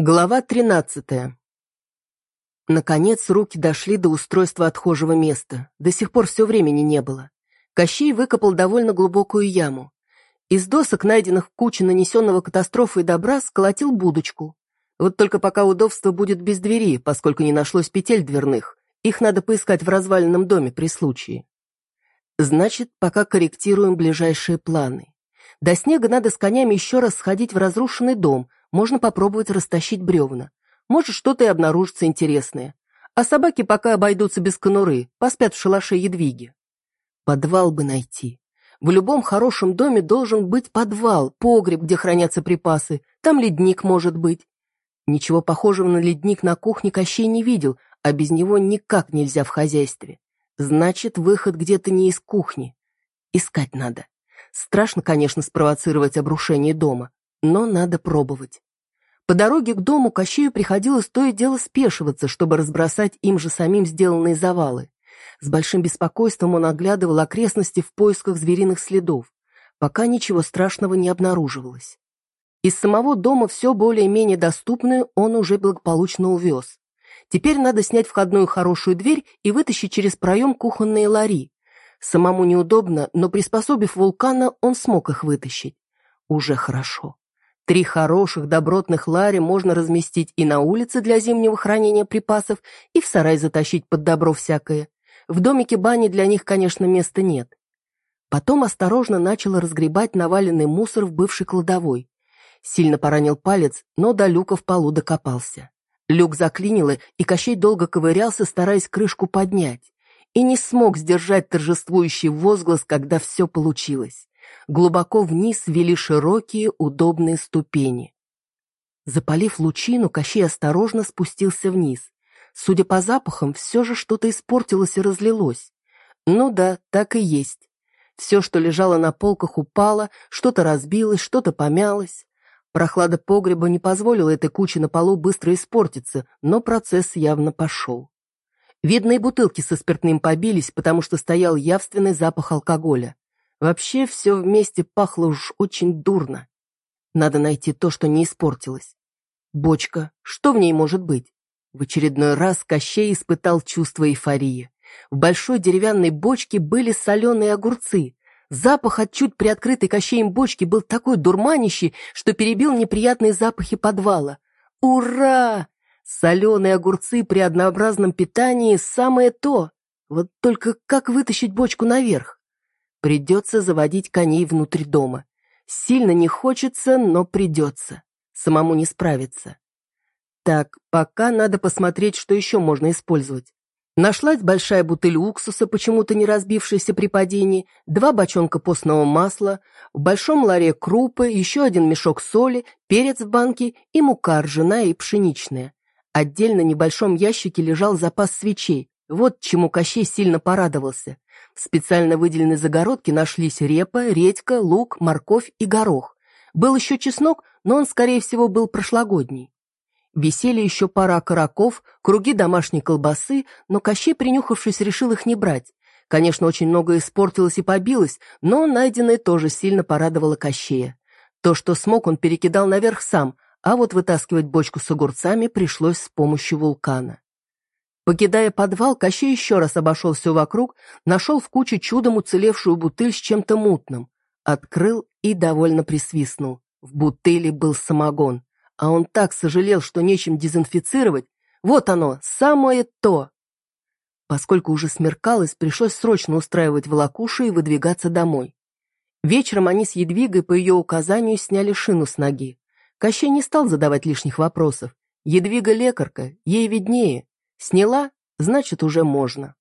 Глава 13. Наконец руки дошли до устройства отхожего места. До сих пор все времени не было. Кощей выкопал довольно глубокую яму. Из досок, найденных в куче нанесенного катастрофой добра, сколотил будочку. Вот только пока удобство будет без двери, поскольку не нашлось петель дверных. Их надо поискать в разваленном доме при случае. Значит, пока корректируем ближайшие планы. До снега надо с конями еще раз сходить в разрушенный дом – можно попробовать растащить бревна. Может, что-то и обнаружится интересное. А собаки пока обойдутся без конуры, поспят в шалаше едвиги. Подвал бы найти. В любом хорошем доме должен быть подвал, погреб, где хранятся припасы. Там ледник может быть. Ничего похожего на ледник на кухне Кощей не видел, а без него никак нельзя в хозяйстве. Значит, выход где-то не из кухни. Искать надо. Страшно, конечно, спровоцировать обрушение дома, но надо пробовать. По дороге к дому Кощею приходилось то и дело спешиваться, чтобы разбросать им же самим сделанные завалы. С большим беспокойством он оглядывал окрестности в поисках звериных следов, пока ничего страшного не обнаруживалось. Из самого дома все более-менее доступное он уже благополучно увез. Теперь надо снять входную хорошую дверь и вытащить через проем кухонные лари. Самому неудобно, но приспособив вулкана, он смог их вытащить. Уже хорошо. Три хороших добротных лари можно разместить и на улице для зимнего хранения припасов, и в сарай затащить под добро всякое. В домике бани для них, конечно, места нет. Потом осторожно начал разгребать наваленный мусор в бывшей кладовой. Сильно поранил палец, но до люка в полу докопался. Люк заклинило, и Кощей долго ковырялся, стараясь крышку поднять. И не смог сдержать торжествующий возглас, когда все получилось. Глубоко вниз вели широкие, удобные ступени. Запалив лучину, Кощей осторожно спустился вниз. Судя по запахам, все же что-то испортилось и разлилось. Ну да, так и есть. Все, что лежало на полках, упало, что-то разбилось, что-то помялось. Прохлада погреба не позволила этой куче на полу быстро испортиться, но процесс явно пошел. Видно, и бутылки со спиртным побились, потому что стоял явственный запах алкоголя. Вообще все вместе пахло уж очень дурно. Надо найти то, что не испортилось. Бочка, что в ней может быть? В очередной раз Кощей испытал чувство эйфории. В большой деревянной бочке были соленые огурцы. Запах от чуть приоткрытой Кощеем бочки был такой дурманящий, что перебил неприятные запахи подвала. Ура! Соленые огурцы при однообразном питании – самое то. Вот только как вытащить бочку наверх? Придется заводить коней внутрь дома. Сильно не хочется, но придется. Самому не справиться. Так, пока надо посмотреть, что еще можно использовать. Нашлась большая бутыль уксуса, почему-то не разбившаяся при падении, два бочонка постного масла, в большом ларе крупы, еще один мешок соли, перец в банке и мука ржаная и пшеничная. Отдельно в небольшом ящике лежал запас свечей. Вот чему Кощей сильно порадовался. В специально выделенной загородке нашлись репа, редька, лук, морковь и горох. Был еще чеснок, но он, скорее всего, был прошлогодний. Висели еще пара караков, круги домашней колбасы, но Кощей, принюхавшись, решил их не брать. Конечно, очень многое испортилось и побилось, но найденное тоже сильно порадовало Кощея. То, что смог, он перекидал наверх сам, а вот вытаскивать бочку с огурцами пришлось с помощью вулкана. Покидая подвал, Кощей еще раз обошел все вокруг, нашел в куче чудом уцелевшую бутыль с чем-то мутным. Открыл и довольно присвистнул. В бутыли был самогон. А он так сожалел, что нечем дезинфицировать. Вот оно, самое то! Поскольку уже смеркалось, пришлось срочно устраивать волокушу и выдвигаться домой. Вечером они с Едвигой по ее указанию сняли шину с ноги. Кощей не стал задавать лишних вопросов. Едвига лекарка, ей виднее. Сняла, значит, уже можно.